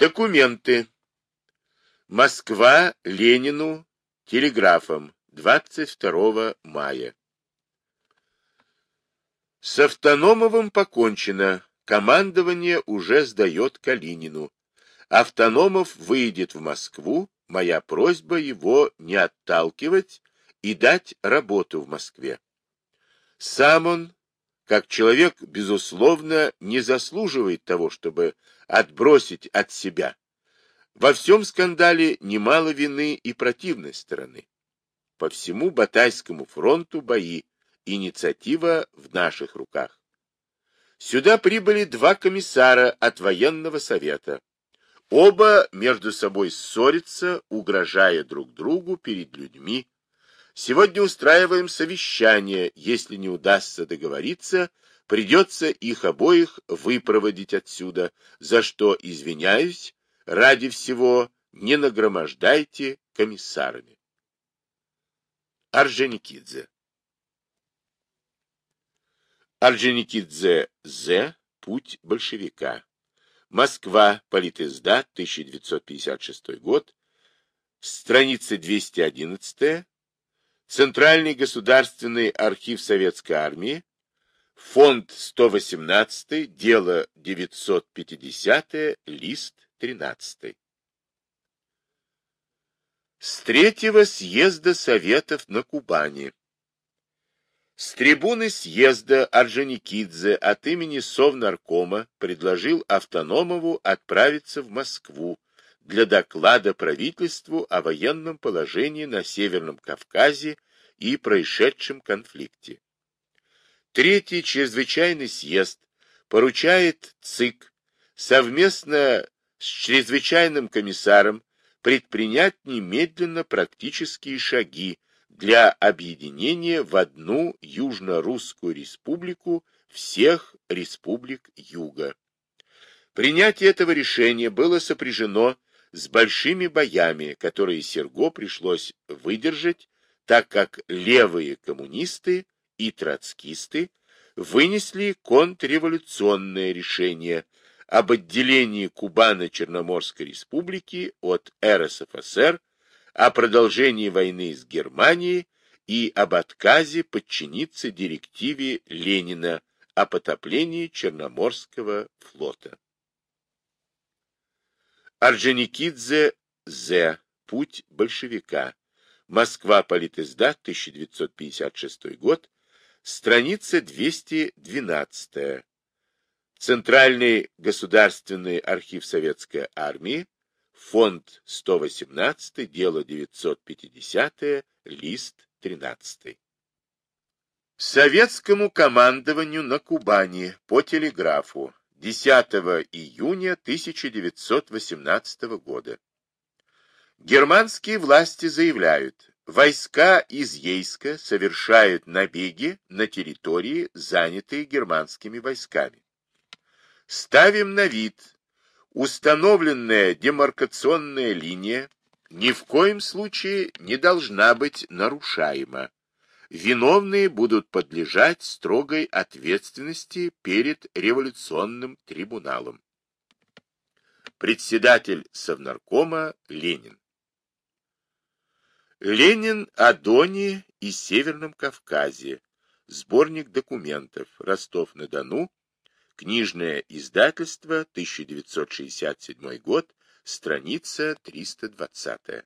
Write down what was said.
Документы. Москва Ленину телеграфом 22 мая. С Автономовым покончено. Командование уже сдает Калинину. Автономов выйдет в Москву. Моя просьба его не отталкивать и дать работу в Москве. Сам он, как человек, безусловно, не заслуживает того, чтобы отбросить от себя. Во всем скандале немало вины и противной стороны. По всему Батайскому фронту бои, инициатива в наших руках. Сюда прибыли два комиссара от военного совета. Оба между собой ссорятся, угрожая друг другу перед людьми. Сегодня устраиваем совещание. Если не удастся договориться, придется их обоих выпроводить отсюда, за что, извиняюсь, ради всего не нагромождайте комиссарами. Орджоникидзе Орджоникидзе З. Путь большевика. Москва. Политизда. 1956 год. Страница 211. Центральный государственный архив Советской Армии. Фонд 118. Дело 950. Лист 13. С третьего съезда Советов на Кубани. С трибуны съезда Орджоникидзе от имени Совнаркома предложил Автономову отправиться в Москву для доклада правительству о военном положении на Северном Кавказе и происшедшем конфликте. Третий чрезвычайный съезд поручает ЦИК совместно с чрезвычайным комиссаром предпринять немедленно практические шаги для объединения в одну Южно-Русскую республику всех республик Юга. Принятие этого решения было сопряжено с большими боями, которые Серго пришлось выдержать, так как левые коммунисты и троцкисты вынесли контрреволюционное решение об отделении Кубано-Черноморской республики от РСФСР о продолжении войны с Германией и об отказе подчиниться директиве Ленина о потоплении Черноморского флота. Орджоникидзе З. Путь большевика. Москва. Политизда. 1956 год. Страница 212. Центральный государственный архив Советской Армии. Фонд 118, дело 950, лист 13. Советскому командованию на Кубани по телеграфу 10 июня 1918 года. Германские власти заявляют, войска из Ейска совершают набеги на территории, занятые германскими войсками. Ставим на вид установленная демаркационная линия ни в коем случае не должна быть нарушаема. Виновные будут подлежать строгой ответственности перед революционным трибуналом. Председатель Совнаркома Ленин. Ленин о Доне и Северном Кавказе. Сборник документов. Ростов-на-Дону. Книжное издательство, 1967 год, страница 320.